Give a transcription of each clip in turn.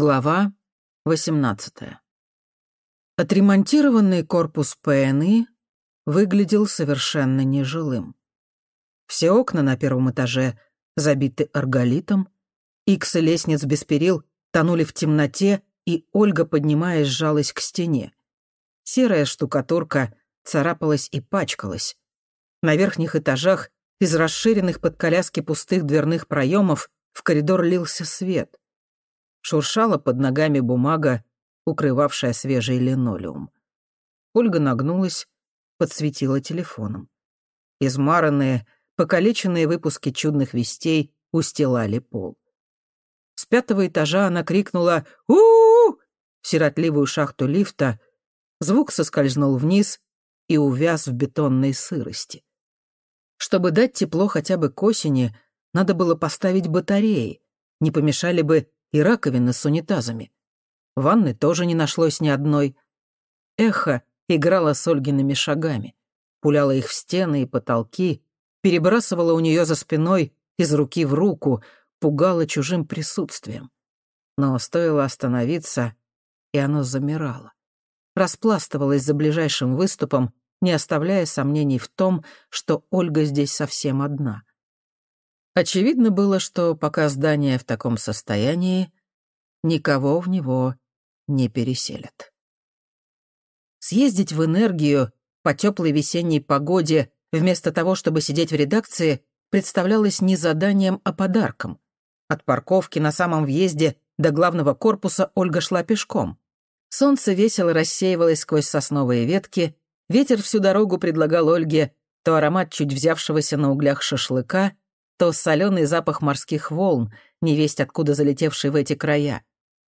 Глава 18. Отремонтированный корпус ПНИ выглядел совершенно нежилым. Все окна на первом этаже забиты арголитом, иксы лестниц без перил тонули в темноте, и Ольга, поднимаясь, сжалась к стене. Серая штукатурка царапалась и пачкалась. На верхних этажах из расширенных под коляски пустых дверных проемов в коридор лился свет. Шуршала под ногами бумага, укрывавшая свежий линолеум. Ольга нагнулась, подсветила телефоном. Измаранные, покалеченные выпуски чудных вестей устилали пол. С пятого этажа она крикнула у, -у, -у в сиротливую шахту лифта. Звук соскользнул вниз и увяз в бетонной сырости. Чтобы дать тепло хотя бы к осени, надо было поставить батареи. Не помешали бы и раковины с унитазами. Ванны тоже не нашлось ни одной. Эхо играло с Ольгиными шагами, пуляла их в стены и потолки, перебрасывала у нее за спиной из руки в руку, пугала чужим присутствием. Но стоило остановиться, и оно замирало. Распластывалось за ближайшим выступом, не оставляя сомнений в том, что Ольга здесь совсем одна. Очевидно было, что пока здание в таком состоянии, никого в него не переселят. Съездить в энергию по теплой весенней погоде вместо того, чтобы сидеть в редакции, представлялось не заданием, а подарком. От парковки на самом въезде до главного корпуса Ольга шла пешком. Солнце весело рассеивалось сквозь сосновые ветки, ветер всю дорогу предлагал Ольге то аромат чуть взявшегося на углях шашлыка, то соленый запах морских волн, невесть откуда залетевший в эти края,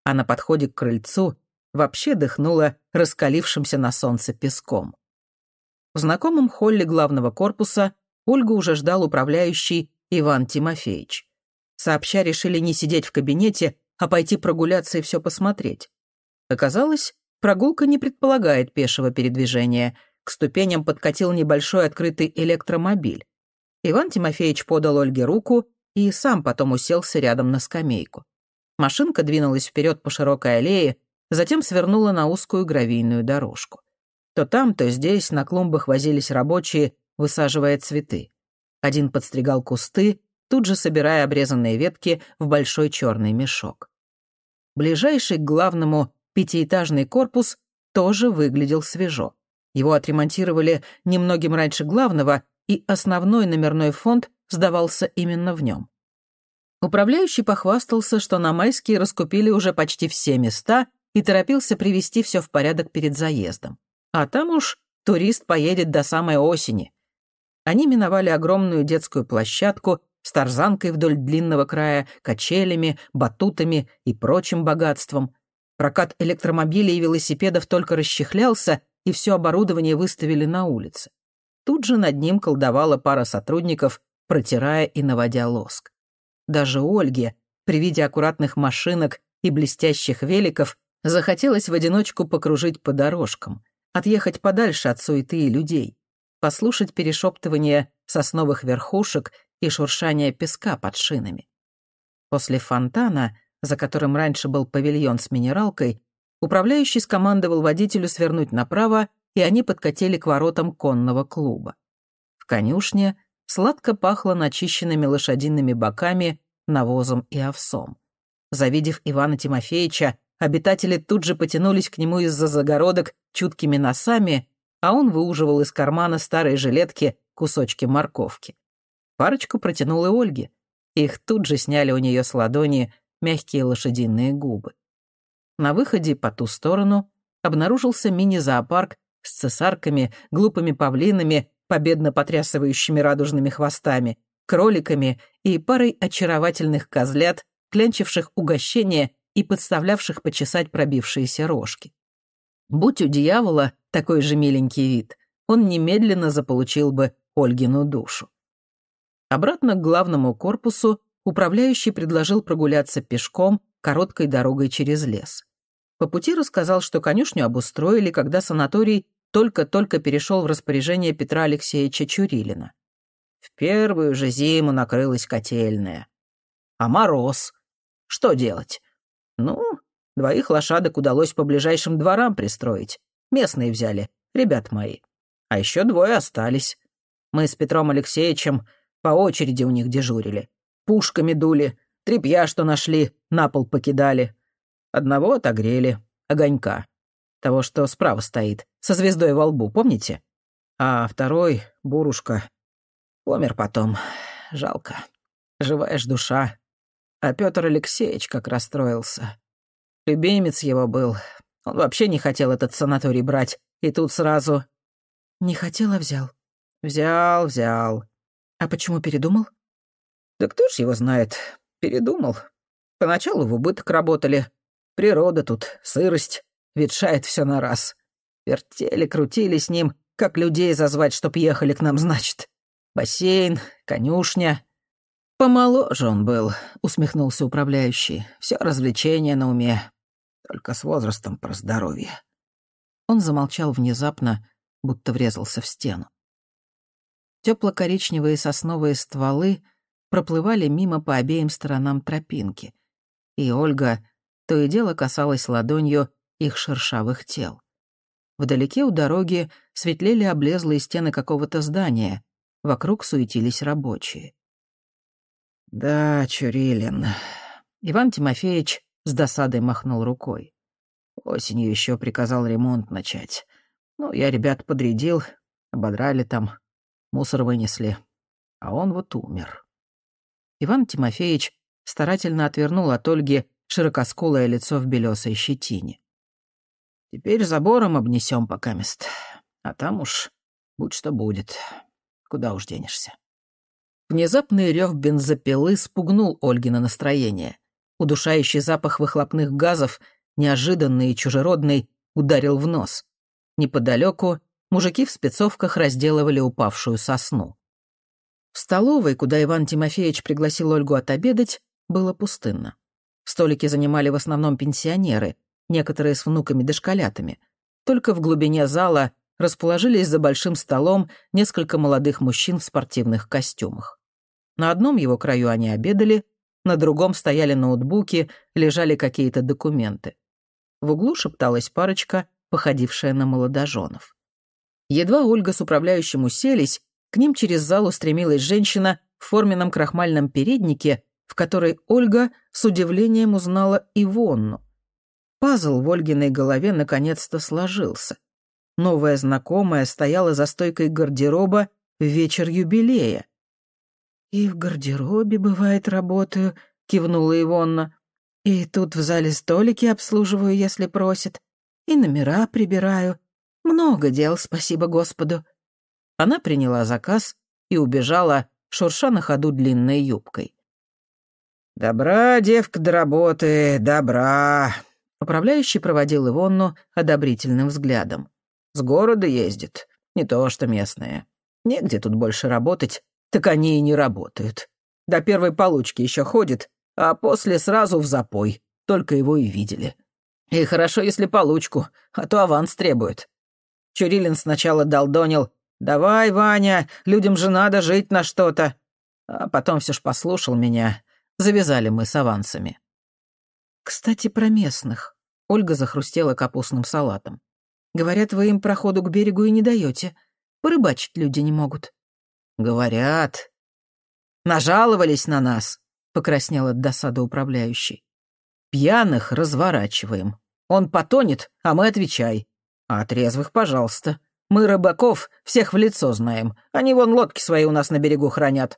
а на подходе к крыльцу вообще дыхнуло раскалившимся на солнце песком. В знакомом холле главного корпуса Ольга уже ждал управляющий Иван Тимофеевич. Сообща решили не сидеть в кабинете, а пойти прогуляться и все посмотреть. Оказалось, прогулка не предполагает пешего передвижения. К ступеням подкатил небольшой открытый электромобиль. Иван Тимофеевич подал Ольге руку и сам потом уселся рядом на скамейку. Машинка двинулась вперед по широкой аллее, затем свернула на узкую гравийную дорожку. То там, то здесь на клумбах возились рабочие, высаживая цветы. Один подстригал кусты, тут же собирая обрезанные ветки в большой черный мешок. Ближайший к главному пятиэтажный корпус тоже выглядел свежо. Его отремонтировали немногим раньше главного, и основной номерной фонд сдавался именно в нем. Управляющий похвастался, что на майские раскупили уже почти все места и торопился привести все в порядок перед заездом. А там уж турист поедет до самой осени. Они миновали огромную детскую площадку с тарзанкой вдоль длинного края, качелями, батутами и прочим богатством. Прокат электромобилей и велосипедов только расчехлялся, и все оборудование выставили на улице. Тут же над ним колдовала пара сотрудников, протирая и наводя лоск. Даже Ольге, при виде аккуратных машинок и блестящих великов, захотелось в одиночку покружить по дорожкам, отъехать подальше от суеты и людей, послушать перешептывание сосновых верхушек и шуршание песка под шинами. После фонтана, за которым раньше был павильон с минералкой, управляющий скомандовал водителю свернуть направо и они подкатили к воротам конного клуба. В конюшне сладко пахло начищенными лошадиными боками, навозом и овсом. Завидев Ивана Тимофеевича, обитатели тут же потянулись к нему из-за загородок чуткими носами, а он выуживал из кармана старой жилетки кусочки морковки. Парочку протянул и Ольге. Их тут же сняли у нее с ладони мягкие лошадиные губы. На выходе по ту сторону обнаружился мини-зоопарк с цесарками, глупыми павлинами, победно потрясывающими радужными хвостами, кроликами и парой очаровательных козлят, клянчивших угощения и подставлявших почесать пробившиеся рожки. Будь у дьявола такой же миленький вид, он немедленно заполучил бы Ольгину душу. Обратно к главному корпусу управляющий предложил прогуляться пешком короткой дорогой через лес. По пути рассказал, что конюшню обустроили, когда санаторий только-только перешел в распоряжение Петра Алексеевича Чурилина. В первую же зиму накрылась котельная. А мороз? Что делать? Ну, Двоих лошадок удалось по ближайшим дворам пристроить. Местные взяли, ребят мои. А еще двое остались. Мы с Петром Алексеевичем по очереди у них дежурили. Пушками дули, тряпья, что нашли, на пол покидали. Одного отогрели, огонька. Того, что справа стоит, со звездой во лбу, помните? А второй, Бурушка, помер потом. Жалко. Живая ж душа. А Петр Алексеевич как расстроился. Любимец его был. Он вообще не хотел этот санаторий брать. И тут сразу... Не хотел, а взял. Взял, взял. А почему передумал? Да кто ж его знает. Передумал. Поначалу в убыток работали. Природа тут, сырость, ветшает все на раз. Вертели, крутили с ним, как людей зазвать, чтоб ехали к нам, значит. Бассейн, конюшня. Помоложе он был, усмехнулся управляющий. Все развлечения на уме. Только с возрастом про здоровье. Он замолчал внезапно, будто врезался в стену. Тепло-коричневые сосновые стволы проплывали мимо по обеим сторонам тропинки, и Ольга то и дело касалась ладонью их шершавых тел. Вдалеке у дороги светлели облезлые стены какого-то здания, вокруг суетились рабочие. «Да, Чурилин...» Иван Тимофеевич с досадой махнул рукой. Осенью еще приказал ремонт начать. Ну, я ребят подрядил, ободрали там, мусор вынесли. А он вот умер. Иван Тимофеевич старательно отвернул от Ольги широкоскулое лицо в белесой щетине. «Теперь забором обнесем пока мест, а там уж будь что будет. Куда уж денешься». Внезапный рев бензопилы спугнул Ольгина настроение. Удушающий запах выхлопных газов, неожиданный и чужеродный, ударил в нос. Неподалеку мужики в спецовках разделывали упавшую сосну. В столовой, куда Иван Тимофеевич пригласил Ольгу отобедать, было пустынно. Столики занимали в основном пенсионеры, некоторые с внуками-дошколятами. Только в глубине зала расположились за большим столом несколько молодых мужчин в спортивных костюмах. На одном его краю они обедали, на другом стояли ноутбуки, лежали какие-то документы. В углу шепталась парочка, походившая на молодоженов. Едва Ольга с управляющим уселись, к ним через зал устремилась женщина в форменном крахмальном переднике, в которой Ольга с удивлением узнала Ивонну. Пазл в Ольгиной голове наконец-то сложился. Новая знакомая стояла за стойкой гардероба в вечер юбилея. «И в гардеробе, бывает, работаю», — кивнула Ивонна. «И тут в зале столики обслуживаю, если просят, и номера прибираю. Много дел, спасибо Господу». Она приняла заказ и убежала, шурша на ходу длинной юбкой. «Добра, девка, до работы, добра!» Управляющий проводил Ивонну одобрительным взглядом. «С города ездит, не то что местные. Негде тут больше работать, так они и не работают. До первой получки еще ходит, а после сразу в запой, только его и видели. И хорошо, если получку, а то аванс требует. Чурилин сначала долдонил «Давай, Ваня, людям же надо жить на что-то». А потом все ж послушал меня. Завязали мы с авансами. «Кстати, про местных». Ольга захрустела капустным салатом. «Говорят, вы им проходу к берегу и не даете. Порыбачить люди не могут». «Говорят. Нажаловались на нас», — покраснел от досады управляющий. «Пьяных разворачиваем. Он потонет, а мы отвечай. А трезвых, пожалуйста. Мы рыбаков всех в лицо знаем. Они вон лодки свои у нас на берегу хранят.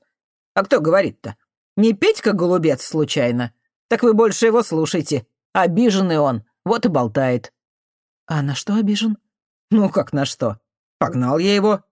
А кто говорит-то? Не Петька Голубец, случайно? Так вы больше его слушайте. Обиженный он, вот и болтает». «А на что обижен?» «Ну, как на что? Погнал я его.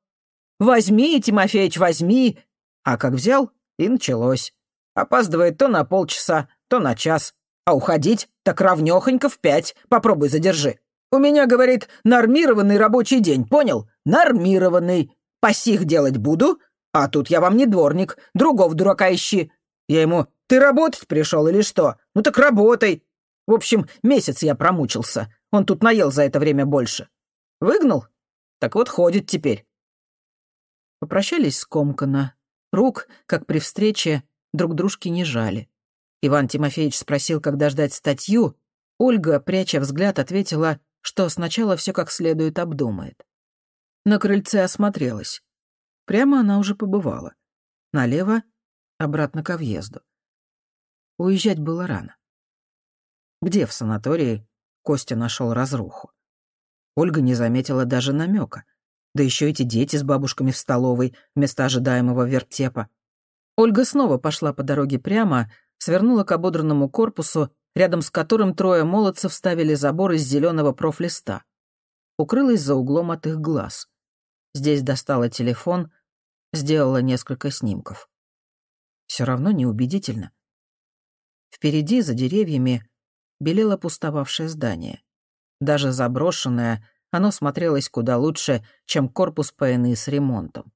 Возьми, Тимофеич, возьми!» А как взял, и началось. Опаздывает то на полчаса, то на час. А уходить так равнёхонько в пять. Попробуй задержи. У меня, говорит, нормированный рабочий день, понял? Нормированный. Пасих делать буду, а тут я вам не дворник, другого дурака ищи. Я ему, ты работать пришел или что? Ну так работай. В общем, месяц я промучился. Он тут наел за это время больше. Выгнал? Так вот ходит теперь. Попрощались скомканно. Рук, как при встрече, друг дружки не жали. Иван Тимофеевич спросил, когда ждать статью, Ольга, пряча взгляд, ответила, что сначала все как следует обдумает. На крыльце осмотрелась. Прямо она уже побывала. Налево, обратно ко въезду. Уезжать было рано. Где в санатории Костя нашел разруху? Ольга не заметила даже намека. Да еще эти дети с бабушками в столовой вместо ожидаемого вертепа. Ольга снова пошла по дороге прямо, свернула к ободранному корпусу, рядом с которым трое молодцев ставили забор из зеленого профлиста. Укрылась за углом от их глаз. Здесь достала телефон, сделала несколько снимков. Все равно неубедительно. Впереди, за деревьями, белело пустовавшее здание. Даже заброшенное, оно смотрелось куда лучше, чем корпус ПНИ с ремонтом.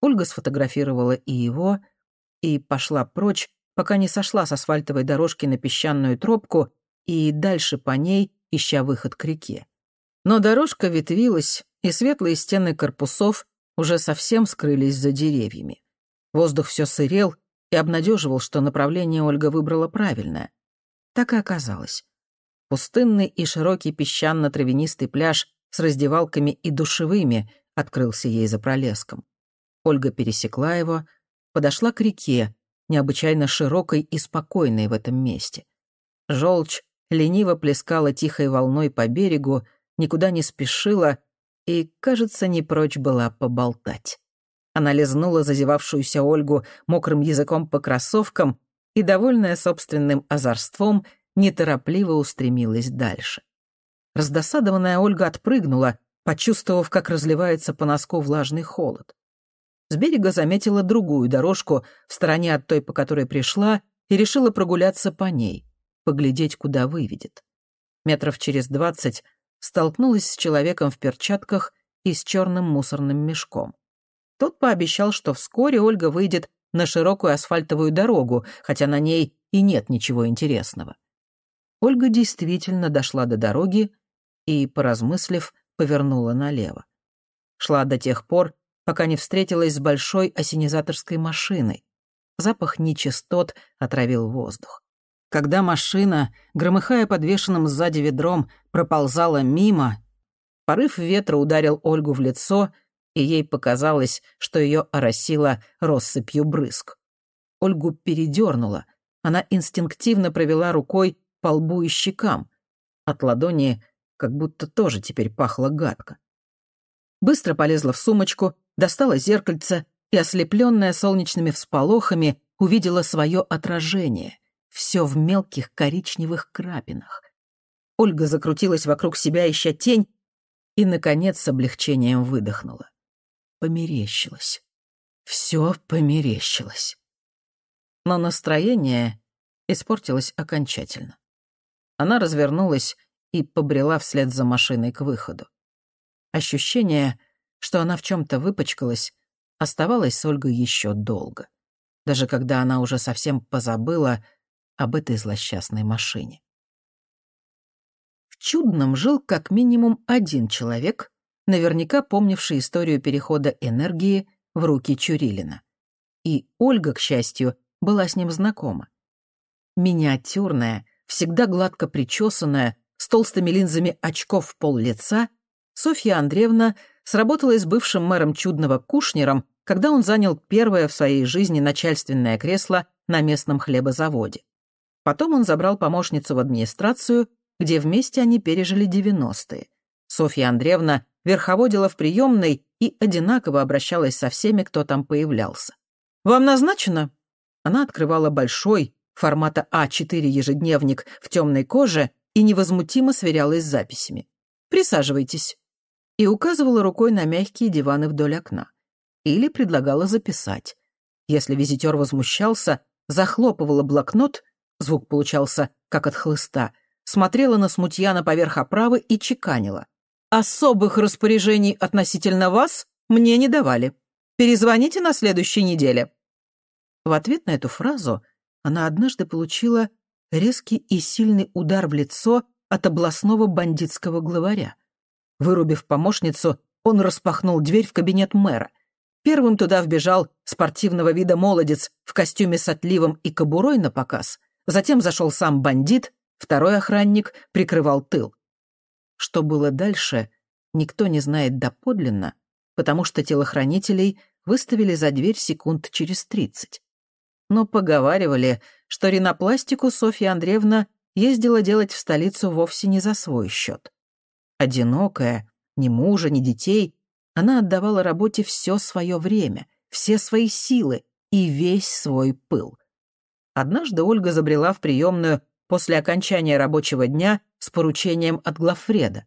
Ольга сфотографировала и его, и пошла прочь, пока не сошла с асфальтовой дорожки на песчаную тропку и дальше по ней, ища выход к реке. Но дорожка ветвилась, и светлые стены корпусов уже совсем скрылись за деревьями. Воздух все сырел и обнадеживал, что направление Ольга выбрала правильное. Так и оказалось. Пустынный и широкий песчано-травянистый пляж с раздевалками и душевыми открылся ей за пролеском. Ольга пересекла его, подошла к реке, необычайно широкой и спокойной в этом месте. Желчь лениво плескала тихой волной по берегу, никуда не спешила и, кажется, не прочь была поболтать. Она лизнула зазевавшуюся Ольгу мокрым языком по кроссовкам и, довольная собственным озорством, неторопливо устремилась дальше. Раздосадованная Ольга отпрыгнула, почувствовав, как разливается по носку влажный холод. С берега заметила другую дорожку в стороне от той, по которой пришла, и решила прогуляться по ней, поглядеть, куда выведет. Метров через двадцать столкнулась с человеком в перчатках и с черным мусорным мешком. Тот пообещал, что вскоре Ольга выйдет на широкую асфальтовую дорогу, хотя на ней и нет ничего интересного. Ольга действительно дошла до дороги и, поразмыслив, повернула налево. Шла до тех пор, пока не встретилась с большой осенизаторской машиной. Запах нечистот отравил воздух. Когда машина, громыхая подвешенным сзади ведром, проползала мимо, порыв ветра ударил Ольгу в лицо, и ей показалось, что ее оросило россыпью брызг. Ольгу передернуло. Она инстинктивно провела рукой по лбу и щекам. От ладони как будто тоже теперь пахло гадко. Быстро полезла в сумочку, достала зеркальце и, ослепленная солнечными всполохами, увидела свое отражение. Все в мелких коричневых крапинах. Ольга закрутилась вокруг себя, ища тень, и, наконец, с облегчением выдохнула. Померещилась. Все померещилось. Но настроение испортилось окончательно. Она развернулась и побрела вслед за машиной к выходу. Ощущение, что она в чем-то выпачкалась, оставалось с Ольгой еще долго, даже когда она уже совсем позабыла об этой злосчастной машине. В Чудном жил как минимум один человек, наверняка помнивший историю перехода энергии в руки Чурилина. И Ольга, к счастью, была с ним знакома. Миниатюрная, всегда гладко причесанная, с толстыми линзами очков в пол лица, Софья Андреевна сработала с бывшим мэром Чудного Кушнером, когда он занял первое в своей жизни начальственное кресло на местном хлебозаводе. Потом он забрал помощницу в администрацию, где вместе они пережили 90-е. Софья Андреевна верховодила в приемной и одинаково обращалась со всеми, кто там появлялся. «Вам назначено?» Она открывала большой, формата А4 ежедневник в темной коже и невозмутимо сверялась с записями. «Присаживайтесь». И указывала рукой на мягкие диваны вдоль окна. Или предлагала записать. Если визитер возмущался, захлопывала блокнот, звук получался как от хлыста, смотрела на смутьяна поверх оправы и чеканила. «Особых распоряжений относительно вас мне не давали. Перезвоните на следующей неделе». В ответ на эту фразу она однажды получила резкий и сильный удар в лицо от областного бандитского главаря. Вырубив помощницу, он распахнул дверь в кабинет мэра. Первым туда вбежал спортивного вида молодец в костюме с отливом и кобурой на показ. Затем зашел сам бандит, второй охранник прикрывал тыл. Что было дальше, никто не знает доподлинно, потому что телохранителей выставили за дверь секунд через тридцать. Но поговаривали, что ринопластику Софья Андреевна ездила делать в столицу вовсе не за свой счет. Одинокая, ни мужа, ни детей, она отдавала работе все свое время, все свои силы и весь свой пыл. Однажды Ольга забрела в приемную после окончания рабочего дня с поручением от главфреда.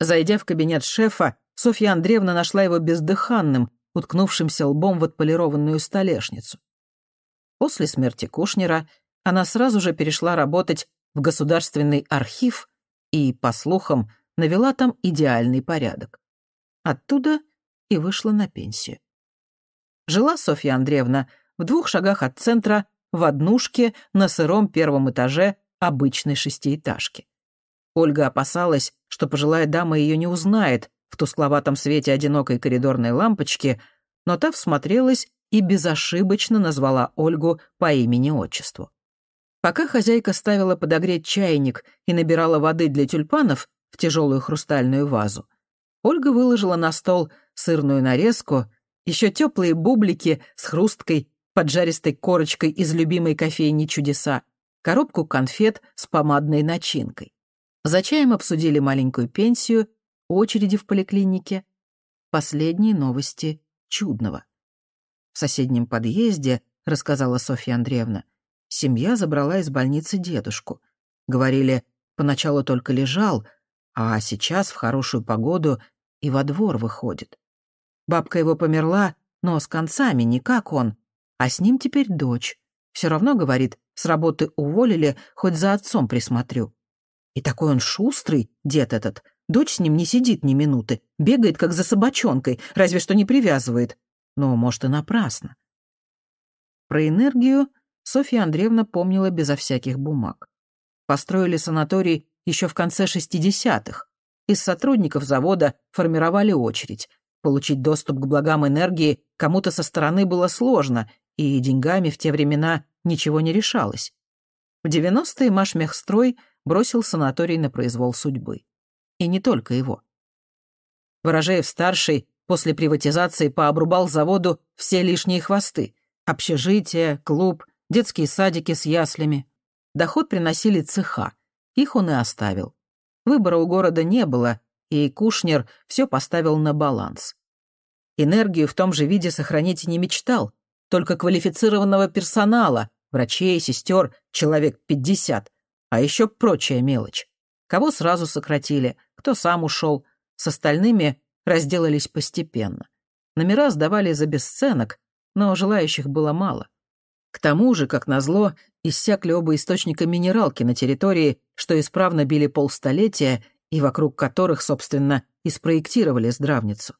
Зайдя в кабинет шефа, Софья Андреевна нашла его бездыханным, уткнувшимся лбом в отполированную столешницу. После смерти Кушнера она сразу же перешла работать в Государственный архив и, по слухам, навела там идеальный порядок. Оттуда и вышла на пенсию. Жила Софья Андреевна в двух шагах от центра в однушке на сыром первом этаже обычной шестиэтажки. Ольга опасалась, что пожилая дама ее не узнает в тускловатом свете одинокой коридорной лампочки, но та всмотрелась и безошибочно назвала Ольгу по имени-отчеству. Пока хозяйка ставила подогреть чайник и набирала воды для тюльпанов в тяжелую хрустальную вазу, Ольга выложила на стол сырную нарезку, еще теплые бублики с хрусткой, поджаристой корочкой из любимой кофейни «Чудеса», коробку конфет с помадной начинкой. За чаем обсудили маленькую пенсию, очереди в поликлинике, последние новости чудного. В соседнем подъезде, рассказала Софья Андреевна, семья забрала из больницы дедушку. Говорили, поначалу только лежал, а сейчас в хорошую погоду и во двор выходит. Бабка его померла, но с концами, не как он, а с ним теперь дочь. Все равно, говорит, с работы уволили, хоть за отцом присмотрю. И такой он шустрый, дед этот. Дочь с ним не сидит ни минуты, бегает, как за собачонкой, разве что не привязывает. Но, может, и напрасно. Про энергию Софья Андреевна помнила безо всяких бумаг. Построили санаторий еще в конце 60-х. Из сотрудников завода формировали очередь. Получить доступ к благам энергии кому-то со стороны было сложно, и деньгами в те времена ничего не решалось. В 90-е Машмехстрой бросил санаторий на произвол судьбы. И не только его. Ворожеев-старший после приватизации пообрубал заводу все лишние хвосты. Общежитие, клуб, детские садики с яслями. Доход приносили цеха. Их он и оставил. Выбора у города не было, и Кушнер все поставил на баланс. Энергию в том же виде сохранить не мечтал, только квалифицированного персонала, врачей, сестер, человек пятьдесят, а еще прочая мелочь. Кого сразу сократили, кто сам ушел, с остальными разделались постепенно. Номера сдавали за бесценок, но желающих было мало. К тому же, как назло, иссякли оба источника минералки на территории, что исправно били полстолетия и вокруг которых, собственно, и спроектировали здравницу.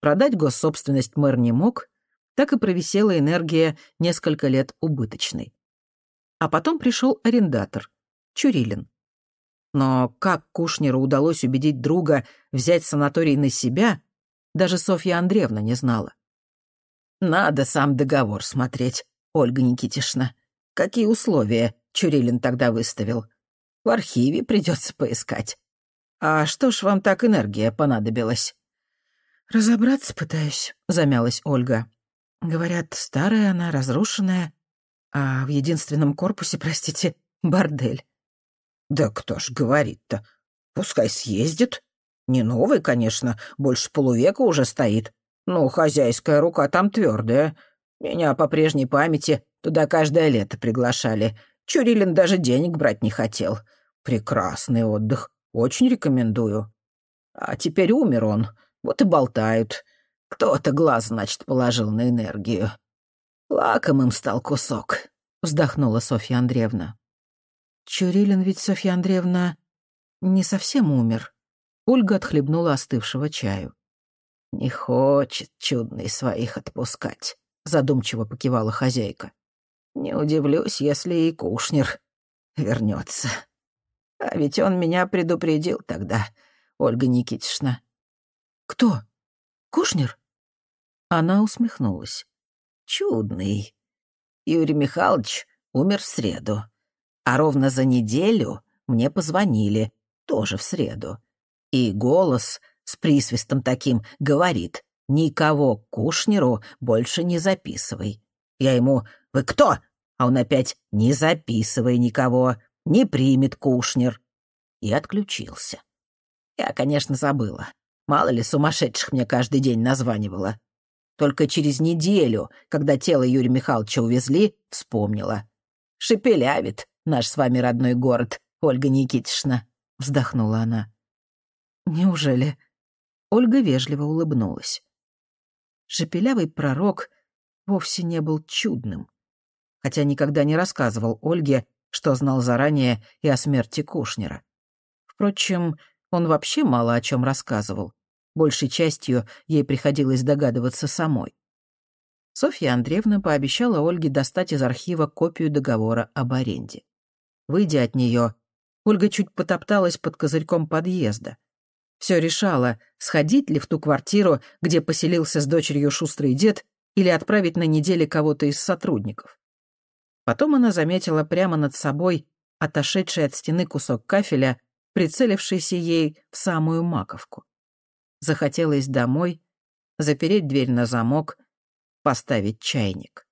Продать госсобственность мэр не мог, так и провисела энергия несколько лет убыточной. А потом пришел арендатор, Чурилин. Но как Кушнеру удалось убедить друга взять санаторий на себя, даже Софья Андреевна не знала. «Надо сам договор смотреть, Ольга Никитишна. Какие условия Чурилин тогда выставил? В архиве придется поискать. А что ж вам так энергия понадобилась?» «Разобраться пытаюсь», — замялась Ольга. Говорят, старая она, разрушенная, а в единственном корпусе, простите, бордель. Да кто ж говорит-то? Пускай съездит. Не новый, конечно, больше полувека уже стоит. Но хозяйская рука там твердая. Меня по прежней памяти туда каждое лето приглашали. Чурилин даже денег брать не хотел. Прекрасный отдых. Очень рекомендую. А теперь умер он. Вот и болтают. Кто-то глаз, значит, положил на энергию. Лакомым стал кусок, вздохнула Софья Андреевна. Чурилин ведь, Софья Андреевна, не совсем умер. Ольга отхлебнула остывшего чаю. «Не хочет чудный своих отпускать», — задумчиво покивала хозяйка. «Не удивлюсь, если и Кушнер вернется. А ведь он меня предупредил тогда, Ольга Никитична». «Кто?» Кушнер?» Она усмехнулась. «Чудный. Юрий Михайлович умер в среду, а ровно за неделю мне позвонили, тоже в среду. И голос с присвистом таким говорит, «Никого к Кушнеру больше не записывай». Я ему «Вы кто?» А он опять «Не записывай никого, не примет Кушнер». И отключился. Я, конечно, забыла. Мало ли сумасшедших мне каждый день названивало. Только через неделю, когда тело Юрия Михайловича увезли, вспомнила. «Шепелявит наш с вами родной город, Ольга Никитична», — вздохнула она. «Неужели?» Ольга вежливо улыбнулась. Шепелявый пророк вовсе не был чудным, хотя никогда не рассказывал Ольге, что знал заранее и о смерти Кушнера. Впрочем, он вообще мало о чем рассказывал. Большей частью ей приходилось догадываться самой. Софья Андреевна пообещала Ольге достать из архива копию договора об аренде. Выйдя от нее, Ольга чуть потопталась под козырьком подъезда. Все решала, сходить ли в ту квартиру, где поселился с дочерью шустрый дед, или отправить на неделе кого-то из сотрудников. Потом она заметила прямо над собой отошедший от стены кусок кафеля, прицелившийся ей в самую маковку. Захотелось домой, запереть дверь на замок, поставить чайник.